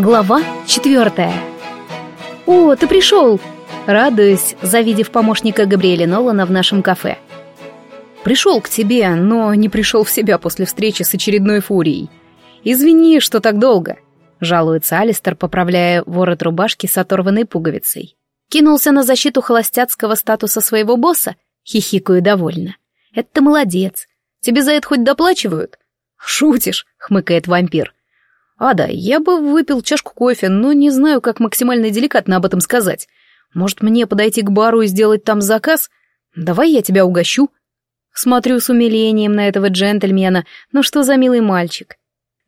Глава четвертая. «О, ты пришел!» Радуюсь, завидев помощника Габриэля Нолана в нашем кафе. «Пришел к тебе, но не пришел в себя после встречи с очередной фурией. Извини, что так долго», — жалуется Алистер, поправляя ворот рубашки с оторванной пуговицей. «Кинулся на защиту холостяцкого статуса своего босса?» — хихикаю довольно. «Это ты молодец. Тебе за это хоть доплачивают?» «Шутишь», — хмыкает вампир. «Ада, я бы выпил чашку кофе, но не знаю, как максимально деликатно об этом сказать. Может, мне подойти к бару и сделать там заказ? Давай я тебя угощу». Смотрю с умилением на этого джентльмена, но что за милый мальчик.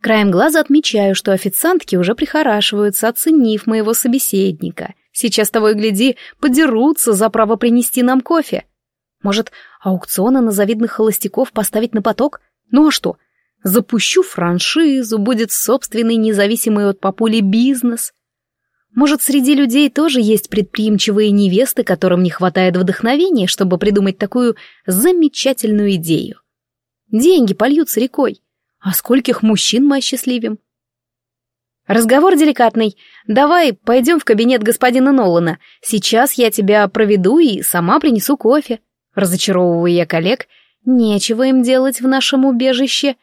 Краем глаза отмечаю, что официантки уже прихорашиваются, оценив моего собеседника. Сейчас того и гляди, подерутся за право принести нам кофе. Может, аукционы на завидных холостяков поставить на поток? Ну а что, Запущу франшизу, будет собственный независимый от папули бизнес. Может, среди людей тоже есть предприимчивые невесты, которым не хватает вдохновения, чтобы придумать такую замечательную идею. Деньги польются рекой. А скольких мужчин мы осчастливим? Разговор деликатный. Давай пойдем в кабинет господина Нолана. Сейчас я тебя проведу и сама принесу кофе. Разочаровываю я коллег. Нечего им делать в нашем убежище.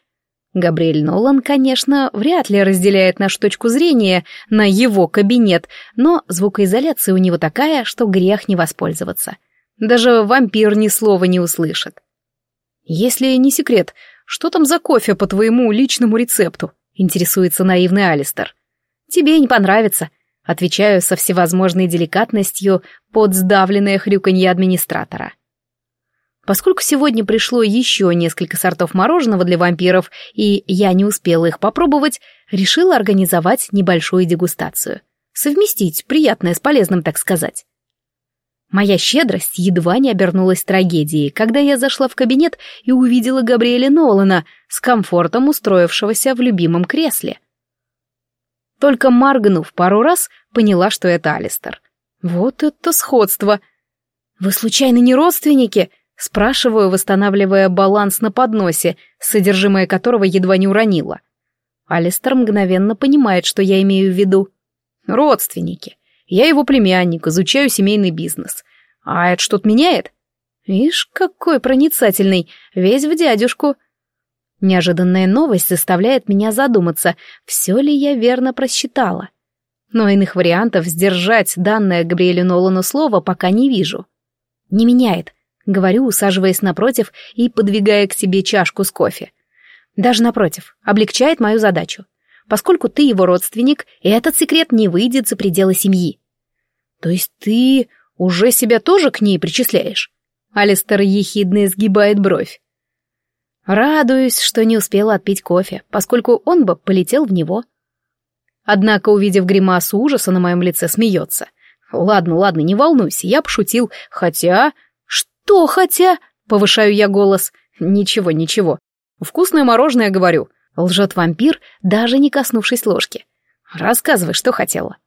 Габриэль Нолан, конечно, вряд ли разделяет нашу точку зрения на его кабинет, но звукоизоляция у него такая, что грех не воспользоваться. Даже вампир ни слова не услышит. «Если не секрет, что там за кофе по твоему личному рецепту?» — интересуется наивный Алистер. «Тебе не понравится», — отвечаю со всевозможной деликатностью под сдавленное хрюканье администратора. Поскольку сегодня пришло еще несколько сортов мороженого для вампиров, и я не успела их попробовать, решила организовать небольшую дегустацию. Совместить приятное с полезным, так сказать. Моя щедрость едва не обернулась трагедией, когда я зашла в кабинет и увидела Габриэля Нолана с комфортом устроившегося в любимом кресле. Только моргнув пару раз, поняла, что это Алистер. Вот это сходство! «Вы случайно не родственники?» Спрашиваю, восстанавливая баланс на подносе, содержимое которого едва не уронила. Алистер мгновенно понимает, что я имею в виду. Родственники. Я его племянник, изучаю семейный бизнес. А это что-то меняет? Ишь, какой проницательный, весь в дядюшку. Неожиданная новость заставляет меня задуматься, все ли я верно просчитала. Но иных вариантов сдержать данное Габриэлю Нолану слово пока не вижу. Не меняет, Говорю, усаживаясь напротив и подвигая к себе чашку с кофе. Даже напротив, облегчает мою задачу. Поскольку ты его родственник, этот секрет не выйдет за пределы семьи. То есть ты уже себя тоже к ней причисляешь? Алистер ехидно изгибает бровь. Радуюсь, что не успела отпить кофе, поскольку он бы полетел в него. Однако, увидев гримасу ужаса на моем лице, смеется. Ладно, ладно, не волнуйся, я пошутил, хотя «Что хотя?» — повышаю я голос. «Ничего, ничего. Вкусное мороженое, говорю». Лжет вампир, даже не коснувшись ложки. «Рассказывай, что хотела».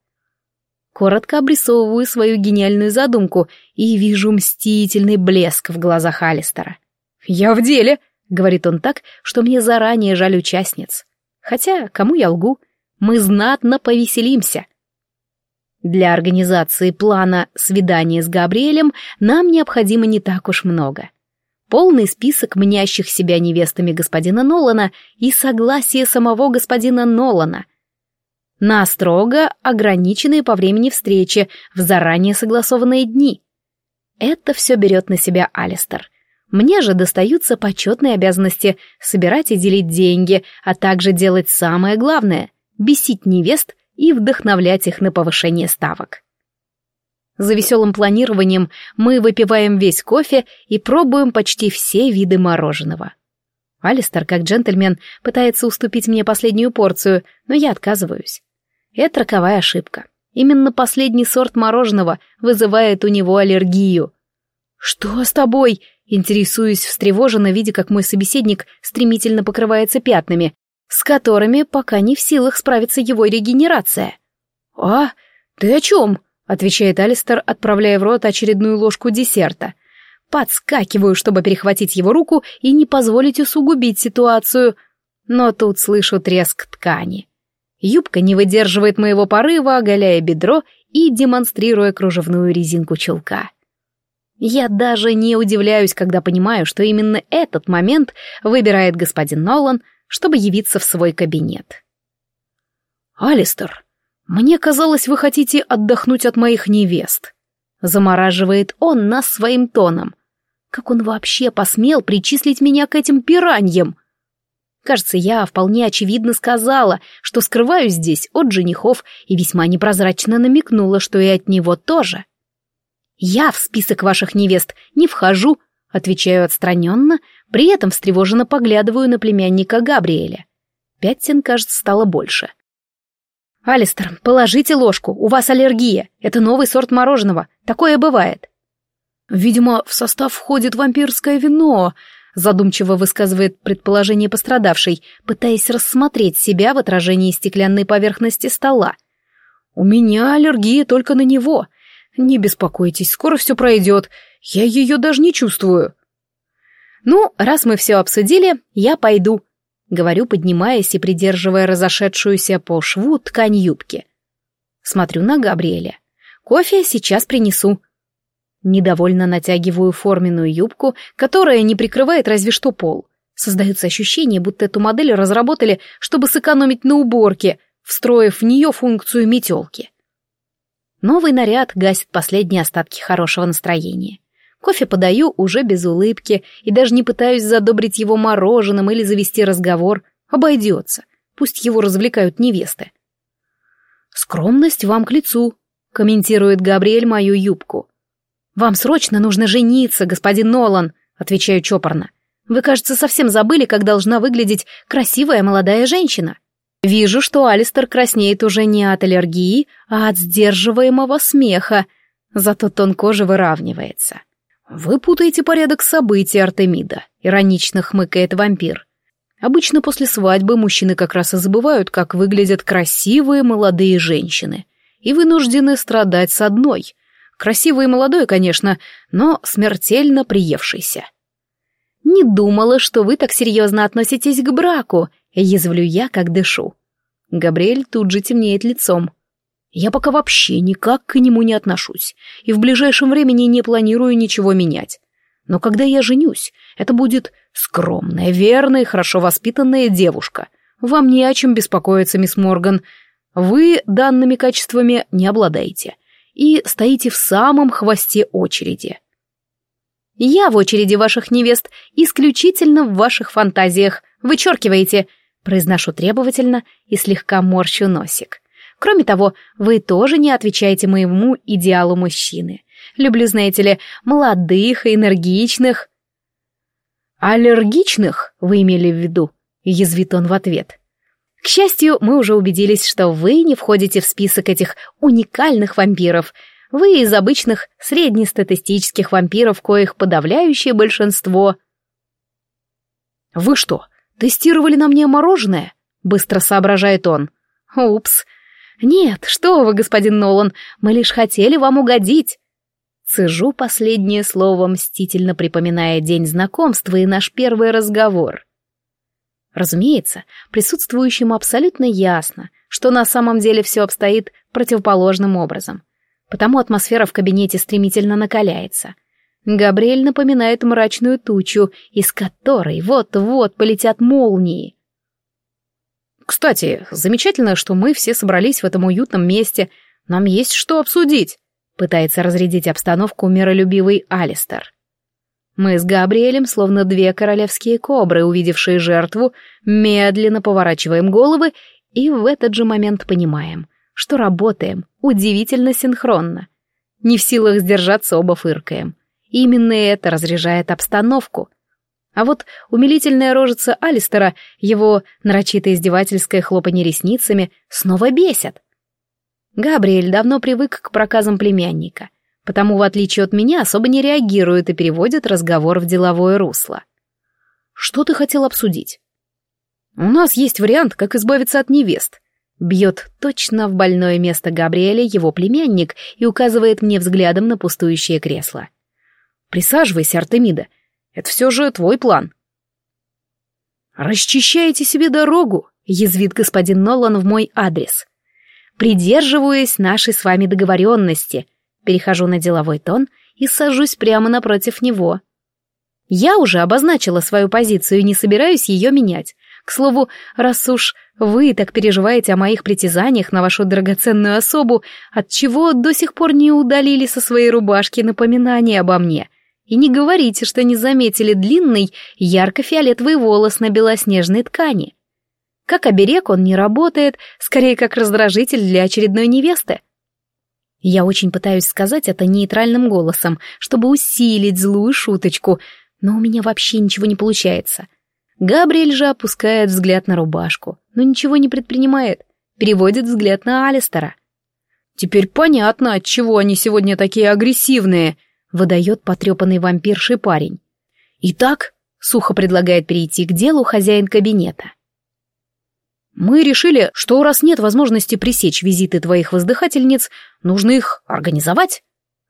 Коротко обрисовываю свою гениальную задумку и вижу мстительный блеск в глазах Алистера. «Я в деле», — говорит он так, что мне заранее жаль участниц. Хотя, кому я лгу? Мы знатно повеселимся. Для организации плана свидания с Габриэлем нам необходимо не так уж много. Полный список мнящих себя невестами господина Нолана и согласие самого господина Нолана. На строго ограниченные по времени встречи в заранее согласованные дни. Это все берет на себя Алистер. Мне же достаются почетные обязанности собирать и делить деньги, а также делать самое главное — бесить невест и вдохновлять их на повышение ставок. За веселым планированием мы выпиваем весь кофе и пробуем почти все виды мороженого. Алистер, как джентльмен, пытается уступить мне последнюю порцию, но я отказываюсь. Это роковая ошибка. Именно последний сорт мороженого вызывает у него аллергию. «Что с тобой?» Интересуюсь встревоженно, видя, как мой собеседник стремительно покрывается пятнами, с которыми пока не в силах справиться его регенерация. «А, ты о чем?» — отвечает Алистер, отправляя в рот очередную ложку десерта. Подскакиваю, чтобы перехватить его руку и не позволить усугубить ситуацию, но тут слышу треск ткани. Юбка не выдерживает моего порыва, оголяя бедро и демонстрируя кружевную резинку чулка. Я даже не удивляюсь, когда понимаю, что именно этот момент выбирает господин Нолан, чтобы явиться в свой кабинет. «Алистер, мне казалось, вы хотите отдохнуть от моих невест», замораживает он нас своим тоном. Как он вообще посмел причислить меня к этим пираньям? Кажется, я вполне очевидно сказала, что скрываюсь здесь от женихов и весьма непрозрачно намекнула, что и от него тоже. «Я в список ваших невест не вхожу», — отвечаю отстраненно, при этом встревоженно поглядываю на племянника Габриэля. Пятен, кажется, стало больше. «Алистер, положите ложку, у вас аллергия, это новый сорт мороженого, такое бывает». «Видимо, в состав входит вампирское вино», задумчиво высказывает предположение пострадавшей, пытаясь рассмотреть себя в отражении стеклянной поверхности стола. «У меня аллергия только на него. Не беспокойтесь, скоро все пройдет. Я ее даже не чувствую». «Ну, раз мы все обсудили, я пойду», — говорю, поднимаясь и придерживая разошедшуюся по шву ткань юбки. Смотрю на Габриэля. «Кофе сейчас принесу». Недовольно натягиваю форменную юбку, которая не прикрывает разве что пол. Создается ощущение, будто эту модель разработали, чтобы сэкономить на уборке, встроив в нее функцию метелки. Новый наряд гасит последние остатки хорошего настроения. Кофе подаю уже без улыбки и даже не пытаюсь задобрить его мороженым или завести разговор. Обойдется. Пусть его развлекают невесты. «Скромность вам к лицу», — комментирует Габриэль мою юбку. «Вам срочно нужно жениться, господин Нолан», — отвечаю чопорно. «Вы, кажется, совсем забыли, как должна выглядеть красивая молодая женщина». Вижу, что Алистер краснеет уже не от аллергии, а от сдерживаемого смеха, зато тон кожи выравнивается. «Вы путаете порядок событий, Артемида», — иронично хмыкает вампир. «Обычно после свадьбы мужчины как раз и забывают, как выглядят красивые молодые женщины, и вынуждены страдать с одной — Красивый и молодой, конечно, но смертельно приевшийся. «Не думала, что вы так серьезно относитесь к браку», — язвлю я, как дышу. Габриэль тут же темнеет лицом. «Я пока вообще никак к нему не отношусь, и в ближайшем времени не планирую ничего менять. Но когда я женюсь, это будет скромная, верная хорошо воспитанная девушка. Вам не о чем беспокоиться, мисс Морган. Вы данными качествами не обладаете и стоите в самом хвосте очереди. Я в очереди ваших невест исключительно в ваших фантазиях. Вычеркиваете, произношу требовательно и слегка морщу носик. Кроме того, вы тоже не отвечаете моему идеалу мужчины. Люблю, знаете ли, молодых и энергичных. Аллергичных вы имели в виду? Язвит он в ответ. К счастью, мы уже убедились, что вы не входите в список этих уникальных вампиров. Вы из обычных среднестатистических вампиров, коих подавляющее большинство. «Вы что, тестировали на мне мороженое?» — быстро соображает он. «Упс. Нет, что вы, господин Нолан, мы лишь хотели вам угодить». Цежу последнее слово, мстительно припоминая день знакомства и наш первый разговор. Разумеется, присутствующим абсолютно ясно, что на самом деле все обстоит противоположным образом. Потому атмосфера в кабинете стремительно накаляется. Габриэль напоминает мрачную тучу, из которой вот-вот полетят молнии. «Кстати, замечательно, что мы все собрались в этом уютном месте. Нам есть что обсудить», — пытается разрядить обстановку миролюбивый Алистер. Мы с Габриэлем, словно две королевские кобры, увидевшие жертву, медленно поворачиваем головы и в этот же момент понимаем, что работаем удивительно синхронно. Не в силах сдержаться, оба фыркаем. Именно это разряжает обстановку. А вот умилительная рожица Алистера, его нарочито издевательское хлопанье ресницами, снова бесит. Габриэль давно привык к проказам племянника — потому, в отличие от меня, особо не реагирует и переводит разговор в деловое русло. «Что ты хотел обсудить?» «У нас есть вариант, как избавиться от невест», Бьет точно в больное место Габриэля его племянник и указывает мне взглядом на пустующее кресло. «Присаживайся, Артемида. Это все же твой план». «Расчищаете себе дорогу», — язвит господин Нолан в мой адрес. «Придерживаюсь нашей с вами договоренности», перехожу на деловой тон и сажусь прямо напротив него. Я уже обозначила свою позицию и не собираюсь ее менять. К слову, раз уж вы так переживаете о моих притязаниях на вашу драгоценную особу, отчего до сих пор не удалили со своей рубашки напоминание обо мне? И не говорите, что не заметили длинный ярко-фиолетовый волос на белоснежной ткани. Как оберег он не работает, скорее как раздражитель для очередной невесты. Я очень пытаюсь сказать это нейтральным голосом, чтобы усилить злую шуточку, но у меня вообще ничего не получается. Габриэль же опускает взгляд на рубашку, но ничего не предпринимает, переводит взгляд на Алистера. «Теперь понятно, отчего они сегодня такие агрессивные», — выдает потрепанный вампирший парень. «Итак», — сухо предлагает перейти к делу хозяин кабинета. Мы решили, что раз нет возможности пресечь визиты твоих воздыхательниц, нужно их организовать.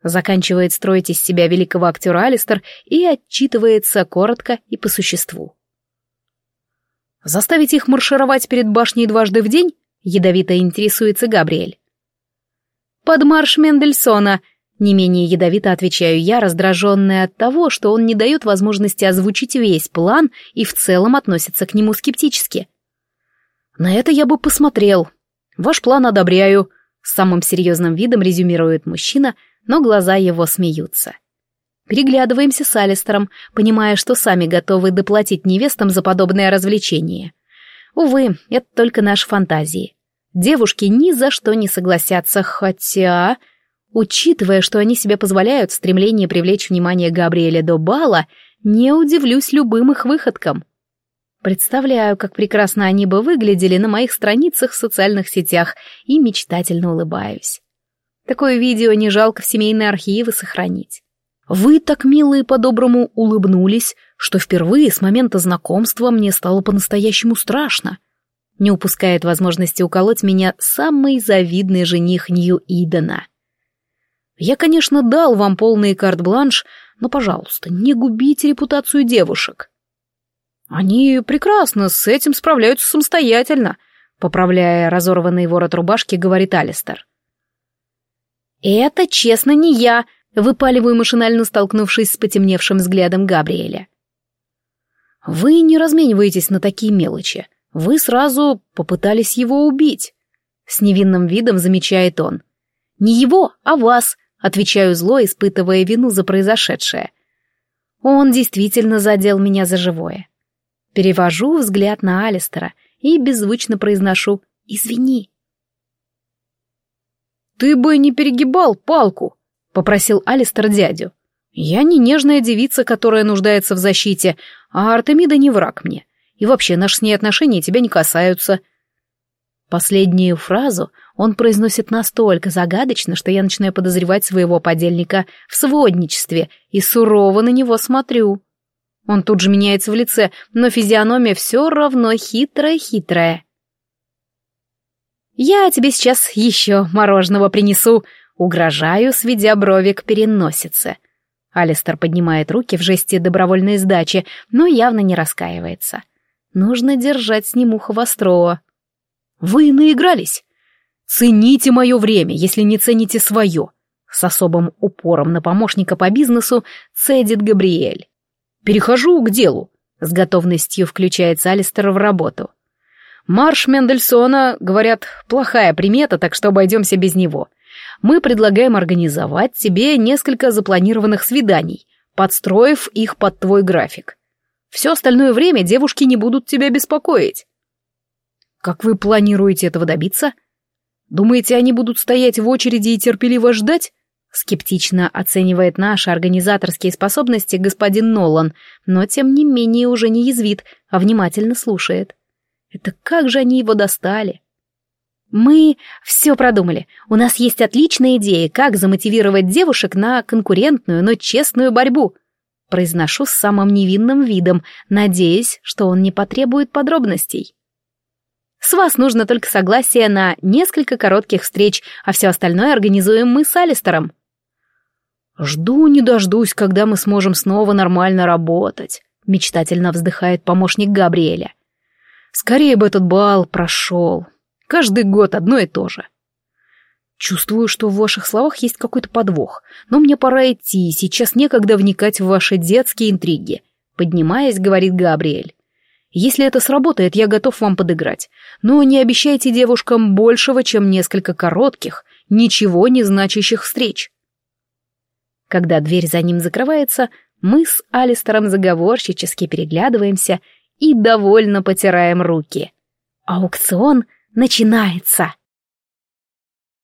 Заканчивает строить из себя великого актера Алистер и отчитывается коротко и по существу. Заставить их маршировать перед башней дважды в день? Ядовито интересуется Габриэль. Под марш Мендельсона, не менее ядовито отвечаю я, раздраженная от того, что он не дает возможности озвучить весь план и в целом относится к нему скептически. На это я бы посмотрел. Ваш план одобряю. С самым серьезным видом резюмирует мужчина, но глаза его смеются. Переглядываемся с Алистером, понимая, что сами готовы доплатить невестам за подобное развлечение. Увы, это только наши фантазии. Девушки ни за что не согласятся, хотя... Учитывая, что они себе позволяют стремление привлечь внимание Габриэля до бала, не удивлюсь любым их выходкам. Представляю, как прекрасно они бы выглядели на моих страницах в социальных сетях и мечтательно улыбаюсь. Такое видео не жалко в семейные архивы сохранить. Вы так мило и по-доброму улыбнулись, что впервые с момента знакомства мне стало по-настоящему страшно. Не упускает возможности уколоть меня самый завидный жених Нью-Идена. Я, конечно, дал вам полный карт-бланш, но, пожалуйста, не губите репутацию девушек. Они прекрасно с этим справляются самостоятельно, поправляя разорванный ворот рубашки, говорит Алистер. Это честно не я, выпаливаю машинально столкнувшись с потемневшим взглядом Габриэля. Вы не размениваетесь на такие мелочи. Вы сразу попытались его убить. С невинным видом замечает он. Не его, а вас, отвечаю зло, испытывая вину за произошедшее. Он действительно задел меня за живое. Перевожу взгляд на Алистера и беззвучно произношу «Извини». «Ты бы не перегибал палку», — попросил Алистер дядю. «Я не нежная девица, которая нуждается в защите, а Артемида не враг мне. И вообще, наши с ней отношения тебя не касаются». Последнюю фразу он произносит настолько загадочно, что я начинаю подозревать своего подельника в сводничестве и сурово на него смотрю. Он тут же меняется в лице, но физиономия все равно хитрая-хитрая. «Я тебе сейчас еще мороженого принесу», — угрожаю, сведя брови к переносице. Алистер поднимает руки в жесте добровольной сдачи, но явно не раскаивается. Нужно держать с ним ухо востро. «Вы наигрались? Цените мое время, если не цените свое», — с особым упором на помощника по бизнесу цедит Габриэль. Перехожу к делу. С готовностью включается Алистер в работу. Марш Мендельсона, говорят, плохая примета, так что обойдемся без него. Мы предлагаем организовать тебе несколько запланированных свиданий, подстроив их под твой график. Все остальное время девушки не будут тебя беспокоить. Как вы планируете этого добиться? Думаете, они будут стоять в очереди и терпеливо ждать? Скептично оценивает наши организаторские способности господин Нолан, но тем не менее уже не язвит, а внимательно слушает. Это как же они его достали? Мы все продумали. У нас есть отличная идея, как замотивировать девушек на конкурентную, но честную борьбу. Произношу с самым невинным видом, надеясь, что он не потребует подробностей. С вас нужно только согласие на несколько коротких встреч, а все остальное организуем мы с Алистером. «Жду не дождусь, когда мы сможем снова нормально работать», — мечтательно вздыхает помощник Габриэля. Скорее бы этот бал прошел. Каждый год одно и то же. Чувствую, что в ваших словах есть какой-то подвох, но мне пора идти, сейчас некогда вникать в ваши детские интриги. Поднимаясь, говорит Габриэль. Если это сработает, я готов вам подыграть. Но не обещайте девушкам большего, чем несколько коротких, ничего не значащих встреч. Когда дверь за ним закрывается, мы с Алистером заговорщически переглядываемся и довольно потираем руки. Аукцион начинается.